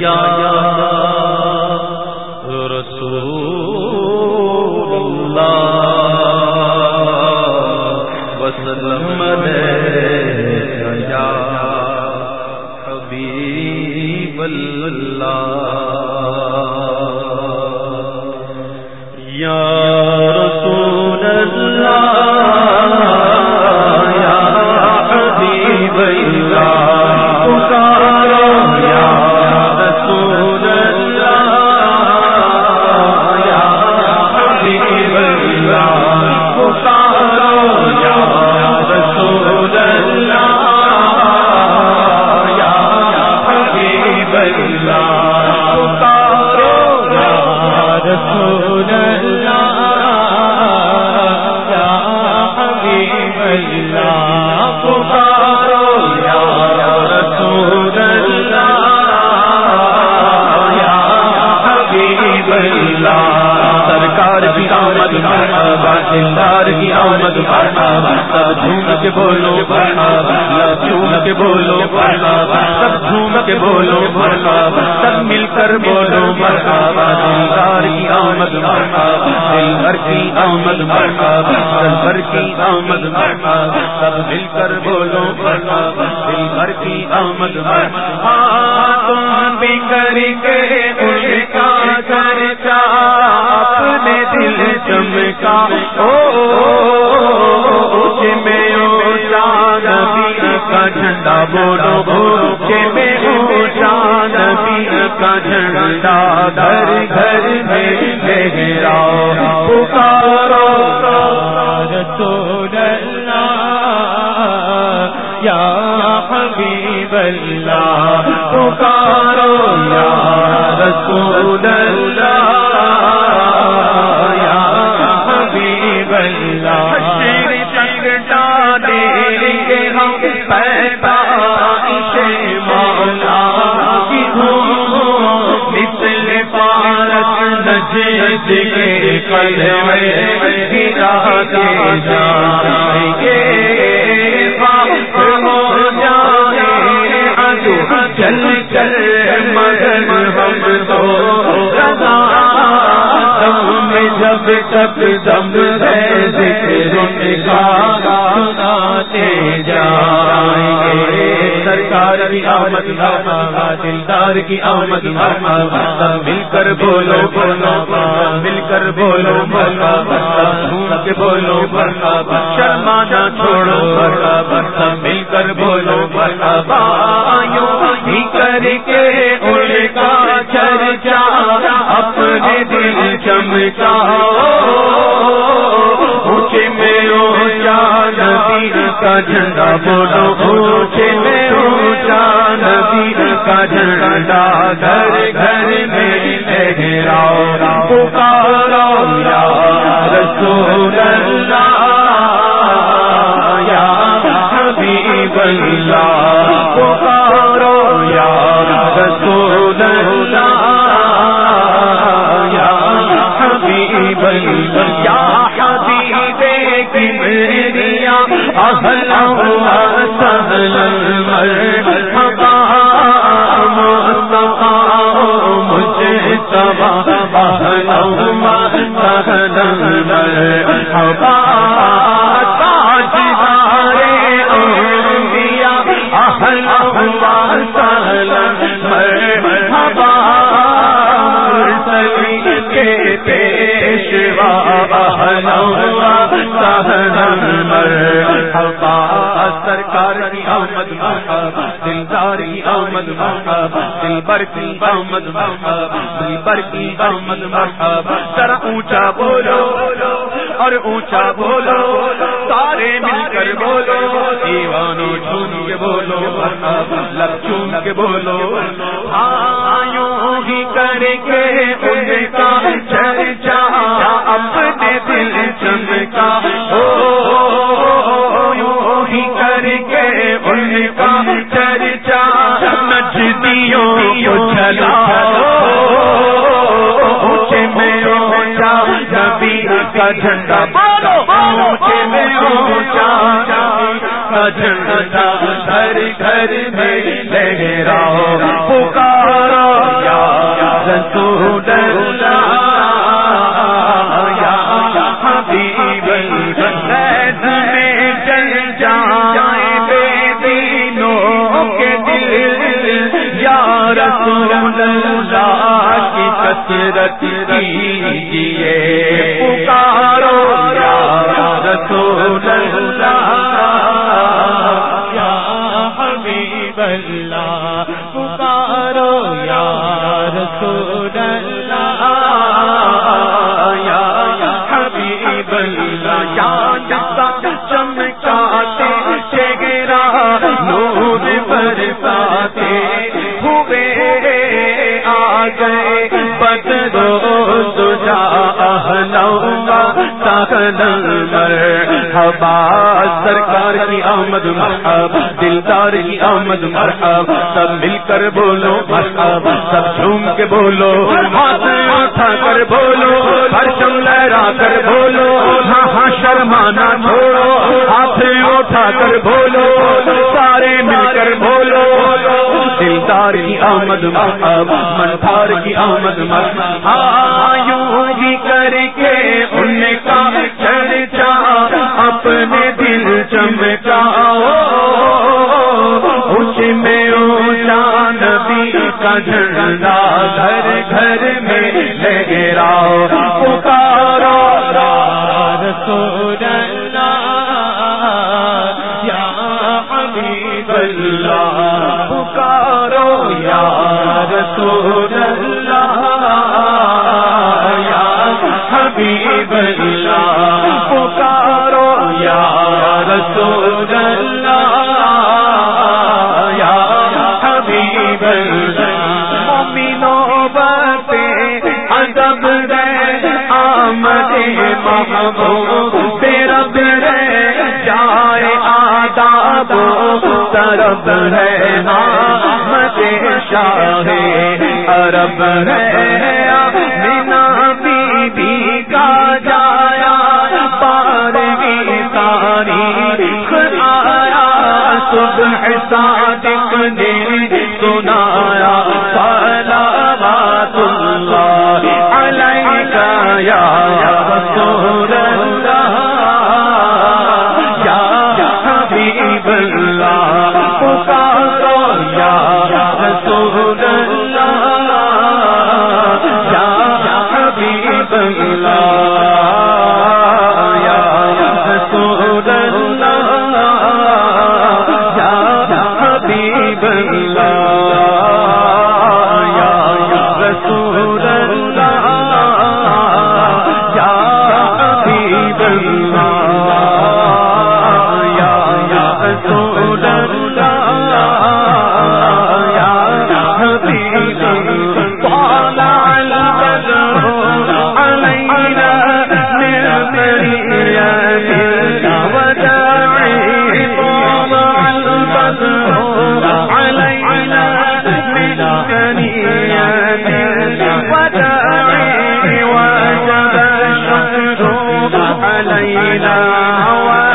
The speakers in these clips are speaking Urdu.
یا رسول اللہ وسلم یا حبیب اللہ۔ مرحبا کی آمد مرحبا سب جھوم کے بولو مرحبا سب جھوم کے بولو مرحبا سب جھوم کے بولو مرحبا سب مل کر بولو مرحبا دلدار کی آمد مرحبا دل بھر کی آمد مرحبا دل بھر کی آمد مرحبا سب مل کر بولو مرحبا دل بھر کی آمد مرحبا تم بھی کر کے ان کا چرچا چمکا او اونچے میں اونچا نبی کا جھنڈا بولو اونچے میں اونچا نبی کا جھنڈا گھر گھر میں لہراؤ پکارو رسول اللہ یا حبیب اللہ پکارو یا رسول اللہ چل چل مگر ہم تو رضا۔ دم میں جب تک دم ہے ذکر سرکار کی آمد مرحبا دلدار کی آمد مرحبا مل کر بولو بولو مل کر بولو مرحبا جھوم کے بولو مرحبا شرمانا چھوڑو مرحبا سب مل کر بولو مرحبا یوں ہی کر کے ان کا چرچا، اپنے دل چمکا جھنڈا بولو، اونچے میں اونچا نبی کا جھنڈا، گھر گھر میں لہراؤ پکارو یا رسول اللہ، یا حبیب اللہ پکارو یا رسول اللہ، یا حبیب اللہ، یا حبیب کبریا مجھے تباہ مرحبا سرکار کی آمد مرحبا دلدار کی آمد مرحبا دل کی آمد مرحبا دل کی آمد مرحبا ذرا اونچا بولو اور اونچا بولو سارے مل کر بولو دیوانو جھوم کے بولو لب چوم کے بولو آیوں ہی کر کے کا جھنڈا۔ اونچے گھر گھر میں پکارا حسرت کیجیے۔ مرحبا سرکار کی آمد مرحب دلدار کی آمد مرحب سب مل کر بولو مرحب سب جھوم کے بولو، ہاتھ اٹھا کر بولو پرچم لہرا کر بولو۔ ہاں ہاں شرمانا چھوڑو، ہاتھ اٹھا کر بولو، سارے مل کر بولو۔ دلدار کی آمد مرحب منتار کی آمد مرحب ہاں،, ہاں یوں ہی کر کے گھر گھر میں لہراؤ پکارو۔ رسول اللہ یا حبیب اللہ۔ پکارو یا رسول اللہ یا حبیب آداب طرب ہے آمد شاہ عرب ہے مینا بی بی کا جایا پاروی تاریخ آیا، صبح صادق الشكر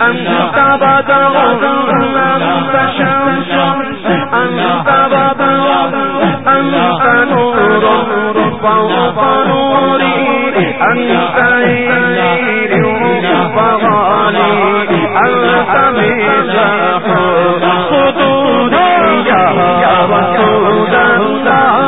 أنت بدر أنت شمس أنت بدر أنت نور فوق نوري أنت إليل فغالي أنت مزاح صدوري يا رسول الله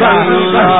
ہے